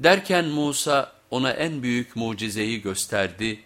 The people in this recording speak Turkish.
Derken Musa ona en büyük mucizeyi gösterdi.